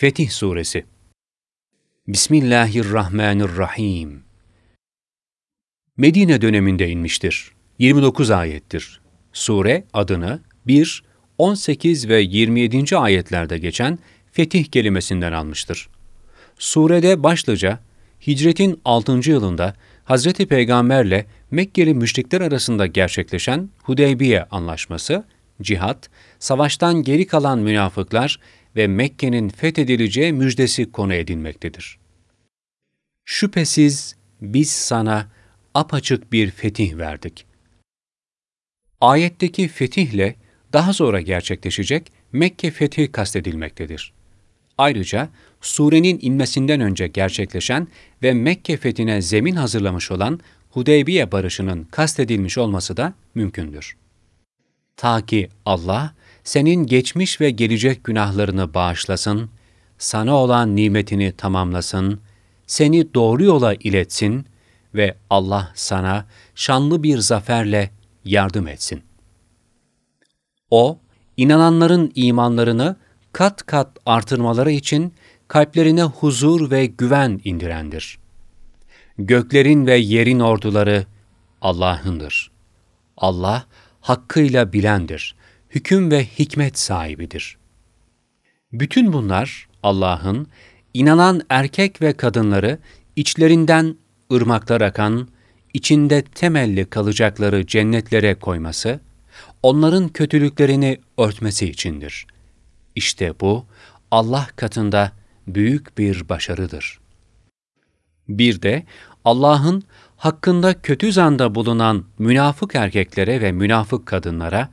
Fetih Suresi Bismillahirrahmanirrahim Medine döneminde inmiştir. 29 ayettir. Sure adını 1, 18 ve 27. ayetlerde geçen fetih kelimesinden almıştır. Surede başlıca hicretin 6. yılında Hazreti Peygamberle Mekkeli müşrikler arasında gerçekleşen Hudeybiye anlaşması, cihat, savaştan geri kalan münafıklar ve Mekke'nin fethedileceği müjdesi konu edilmektedir. Şüphesiz biz sana apaçık bir fetih verdik. Ayetteki fetihle daha sonra gerçekleşecek Mekke fethi kastedilmektedir. Ayrıca surenin inmesinden önce gerçekleşen ve Mekke fethine zemin hazırlamış olan Hudeybiye barışının kastedilmiş olması da mümkündür. Ta ki Allah senin geçmiş ve gelecek günahlarını bağışlasın, sana olan nimetini tamamlasın, seni doğru yola iletsin ve Allah sana şanlı bir zaferle yardım etsin. O, inananların imanlarını kat kat artırmaları için kalplerine huzur ve güven indirendir. Göklerin ve yerin orduları Allah'ındır. Allah hakkıyla bilendir, hüküm ve hikmet sahibidir. Bütün bunlar Allah'ın inanan erkek ve kadınları içlerinden ırmaklar akan, içinde temelli kalacakları cennetlere koyması, onların kötülüklerini örtmesi içindir. İşte bu Allah katında büyük bir başarıdır. Bir de Allah'ın hakkında kötü zanda bulunan münafık erkeklere ve münafık kadınlara,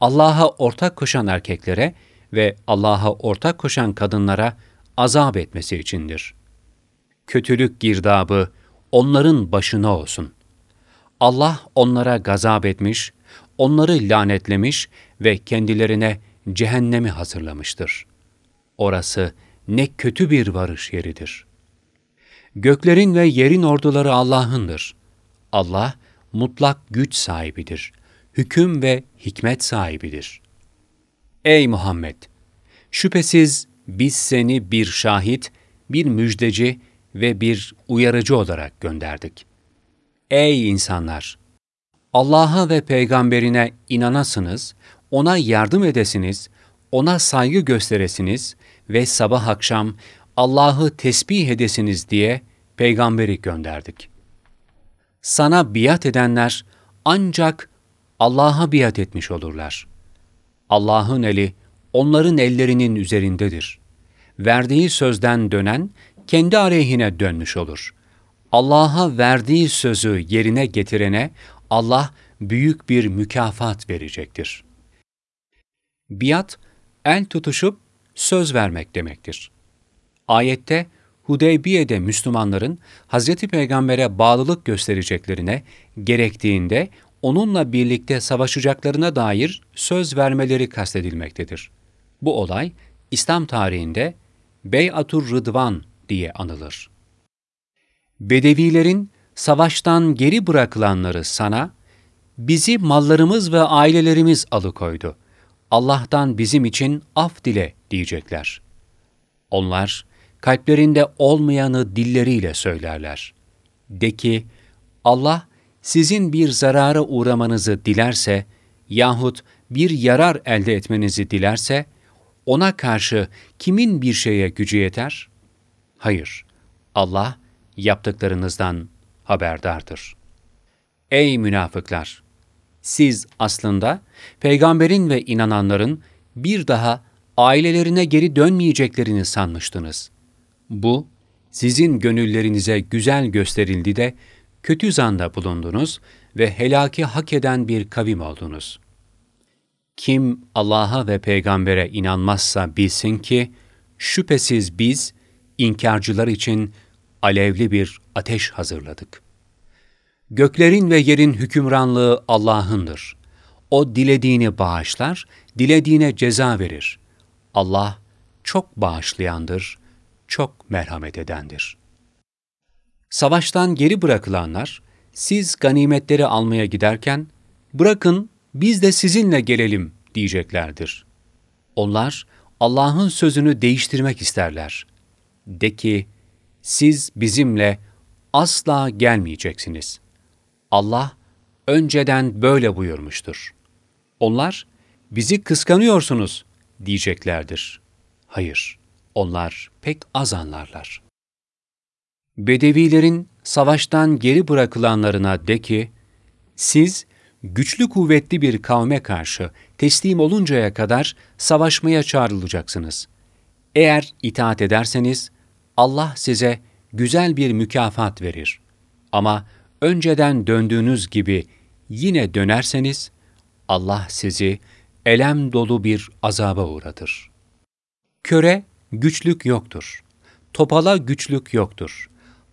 Allah'a ortak koşan erkeklere ve Allah'a ortak koşan kadınlara azap etmesi içindir. Kötülük girdabı onların başına olsun. Allah onlara gazap etmiş, onları lanetlemiş ve kendilerine cehennemi hazırlamıştır. Orası ne kötü bir varış yeridir. Göklerin ve yerin orduları Allah'ındır. Allah mutlak güç sahibidir. Hüküm ve hikmet sahibidir. Ey Muhammed! Şüphesiz biz seni bir şahit, bir müjdeci ve bir uyarıcı olarak gönderdik. Ey insanlar! Allah'a ve peygamberine inanasınız, ona yardım edesiniz, ona saygı gösteresiniz ve sabah akşam Allah'ı tesbih edesiniz diye peygamberi gönderdik. Sana biat edenler ancak Allah'a biat etmiş olurlar. Allah'ın eli onların ellerinin üzerindedir. Verdiği sözden dönen kendi aleyhine dönmüş olur. Allah'a verdiği sözü yerine getirene Allah büyük bir mükafat verecektir. Biat, el tutuşup söz vermek demektir. Ayette Hudeybiye'de Müslümanların Hz. Peygamber'e bağlılık göstereceklerine, gerektiğinde onunla birlikte savaşacaklarına dair söz vermeleri kastedilmektedir. Bu olay İslam tarihinde Bey'atur Rıdvan diye anılır. Bedevilerin savaştan geri bırakılanları sana, bizi mallarımız ve ailelerimiz alıkoydu. Allah'tan bizim için af dile diyecekler. Onlar, kalplerinde olmayanı dilleriyle söylerler. De ki, Allah sizin bir zarara uğramanızı dilerse yahut bir yarar elde etmenizi dilerse, ona karşı kimin bir şeye gücü yeter? Hayır, Allah yaptıklarınızdan haberdardır. Ey münafıklar! Siz aslında peygamberin ve inananların bir daha ailelerine geri dönmeyeceklerini sanmıştınız. Bu, sizin gönüllerinize güzel gösterildi de kötü zanda bulundunuz ve helaki hak eden bir kavim oldunuz. Kim Allah'a ve peygambere inanmazsa bilsin ki, şüphesiz biz, inkarcılar için alevli bir ateş hazırladık. Göklerin ve yerin hükümranlığı Allah'ındır. O dilediğini bağışlar, dilediğine ceza verir. Allah çok bağışlayandır, çok merhamet edendir. Savaştan geri bırakılanlar, siz ganimetleri almaya giderken, bırakın biz de sizinle gelelim diyeceklerdir. Onlar, Allah'ın sözünü değiştirmek isterler. De ki, siz bizimle asla gelmeyeceksiniz. Allah önceden böyle buyurmuştur. Onlar, bizi kıskanıyorsunuz diyeceklerdir. Hayır, onlar pek az anlarlar. Bedevilerin savaştan geri bırakılanlarına de ki, siz güçlü kuvvetli bir kavme karşı teslim oluncaya kadar savaşmaya çağrılacaksınız. Eğer itaat ederseniz Allah size güzel bir mükafat verir. Ama önceden döndüğünüz gibi yine dönerseniz Allah sizi elem dolu bir azaba uğratır. Köre güçlük yoktur. Topala güçlük yoktur.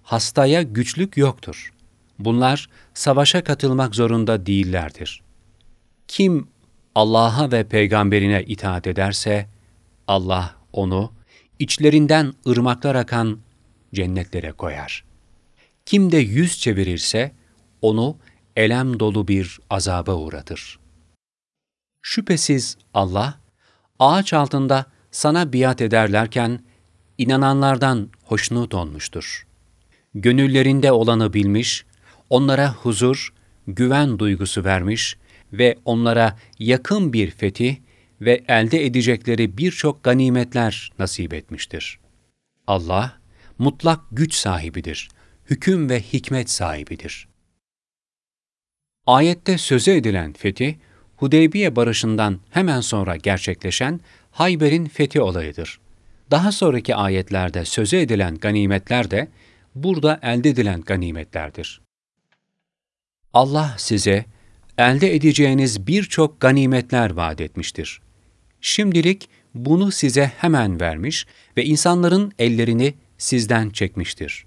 Hastaya güçlük yoktur. Bunlar savaşa katılmak zorunda değillerdir. Kim Allah'a ve peygamberine itaat ederse, Allah onu içlerinden ırmaklar akan cennetlere koyar. Kim de yüz çevirirse, onu elem dolu bir azaba uğratır. Şüphesiz Allah, ağaç altında sana biat ederlerken, inananlardan hoşnut olmuştur. Gönüllerinde olanı bilmiş, onlara huzur, güven duygusu vermiş ve onlara yakın bir fetih ve elde edecekleri birçok ganimetler nasip etmiştir. Allah, mutlak güç sahibidir, hüküm ve hikmet sahibidir. Ayette söze edilen fetih, Hudeybiye barışından hemen sonra gerçekleşen Hayber'in fethi olayıdır. Daha sonraki ayetlerde söze edilen ganimetler de burada elde edilen ganimetlerdir. Allah size elde edeceğiniz birçok ganimetler vaat etmiştir. Şimdilik bunu size hemen vermiş ve insanların ellerini sizden çekmiştir.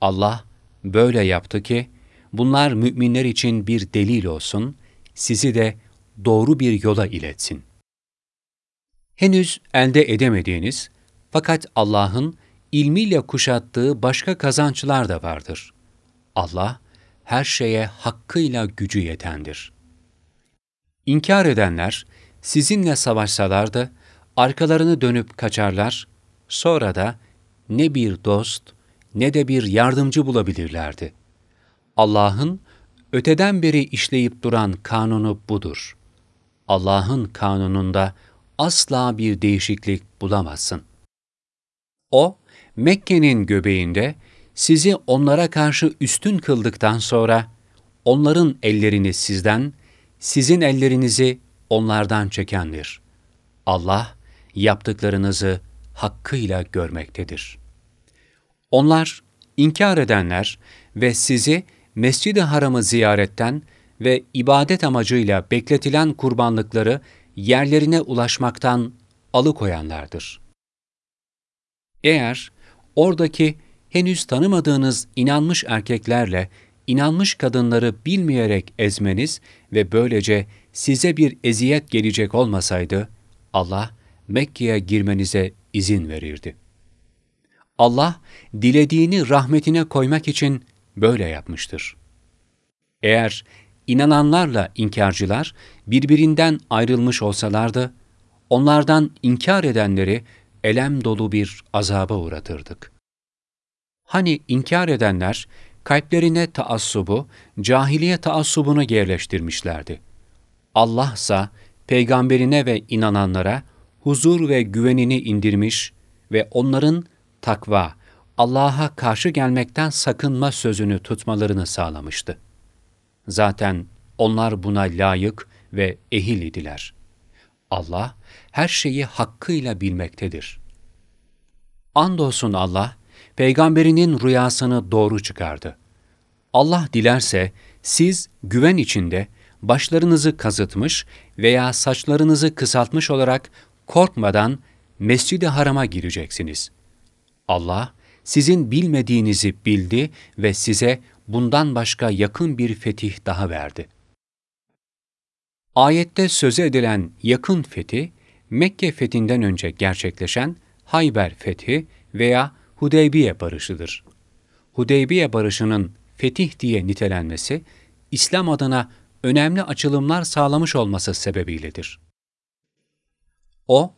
Allah böyle yaptı ki, bunlar müminler için bir delil olsun, sizi de doğru bir yola iletsin. Henüz elde edemediğiniz fakat Allah'ın ilmiyle kuşattığı başka kazançlar da vardır. Allah, her şeye hakkıyla gücü yetendir. İnkar edenler, sizinle savaşsalar da, arkalarını dönüp kaçarlar, sonra da ne bir dost ne de bir yardımcı bulabilirlerdi. Allah'ın öteden beri işleyip duran kanunu budur. Allah'ın kanununda asla bir değişiklik bulamazsın. O, Mekke'nin göbeğinde sizi onlara karşı üstün kıldıktan sonra onların ellerini sizden, sizin ellerinizi onlardan çekendir. Allah yaptıklarınızı hakkıyla görmektedir. Onlar, inkar edenler ve sizi Mescid-i Haram'ı ziyaretten ve ibadet amacıyla bekletilen kurbanlıkları yerlerine ulaşmaktan alıkoyanlardır. Eğer oradaki henüz tanımadığınız inanmış erkeklerle inanmış kadınları bilmeyerek ezmeniz ve böylece size bir eziyet gelecek olmasaydı, Allah Mekke'ye girmenize izin verirdi. Allah, dilediğini rahmetine koymak için böyle yapmıştır. Eğer inananlarla inkarcılar birbirinden ayrılmış olsalardı, onlardan inkar edenleri elem dolu bir azaba uğratırdık. Hani inkar edenler kalplerine taassubu, cahiliye taassubunu yerleştirmişlerdi. Allah ise peygamberine ve inananlara huzur ve güvenini indirmiş ve onların takva, Allah'a karşı gelmekten sakınma sözünü tutmalarını sağlamıştı. Zaten onlar buna layık ve ehil idiler. Allah her şeyi hakkıyla bilmektedir. Andolsun Allah, peygamberinin rüyasını doğru çıkardı. Allah dilerse siz güven içinde başlarınızı kazıtmış veya saçlarınızı kısaltmış olarak korkmadan Mescid-i Haram'a gireceksiniz. Allah sizin bilmediğinizi bildi ve size bundan başka yakın bir fetih daha verdi. Ayette söze edilen yakın fetih, Mekke fethinden önce gerçekleşen Hayber fethi veya Hudeybiye barışıdır. Hudeybiye barışının fetih diye nitelenmesi, İslam adına önemli açılımlar sağlamış olması sebebiyledir. O,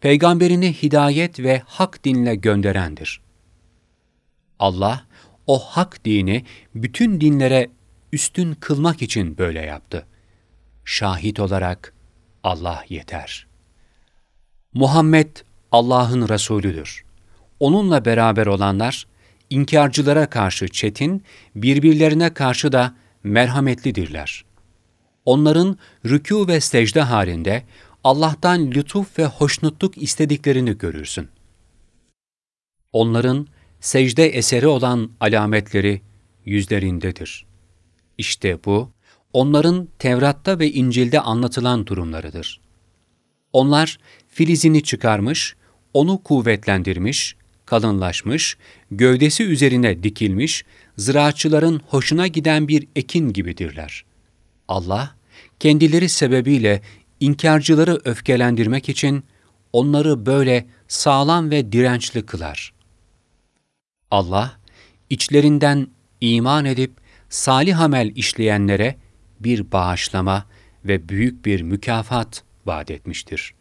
peygamberini hidayet ve hak dinle gönderendir. Allah, o hak dini bütün dinlere üstün kılmak için böyle yaptı. Şahit olarak Allah yeter. Muhammed Allah'ın Resulüdür. Onunla beraber olanlar, inkarcılara karşı çetin, birbirlerine karşı da merhametlidirler. Onların rükû ve secde halinde Allah'tan lütuf ve hoşnutluk istediklerini görürsün. Onların secde eseri olan alametleri yüzlerindedir. İşte bu, onların Tevrat'ta ve İncil'de anlatılan durumlarıdır. Onlar filizini çıkarmış, onu kuvvetlendirmiş, kalınlaşmış, gövdesi üzerine dikilmiş, ziraatçıların hoşuna giden bir ekin gibidirler. Allah, kendileri sebebiyle inkarcıları öfkelendirmek için onları böyle sağlam ve dirençli kılar. Allah, içlerinden iman edip salih amel işleyenlere bir bağışlama ve büyük bir mükafat vaat etmiştir.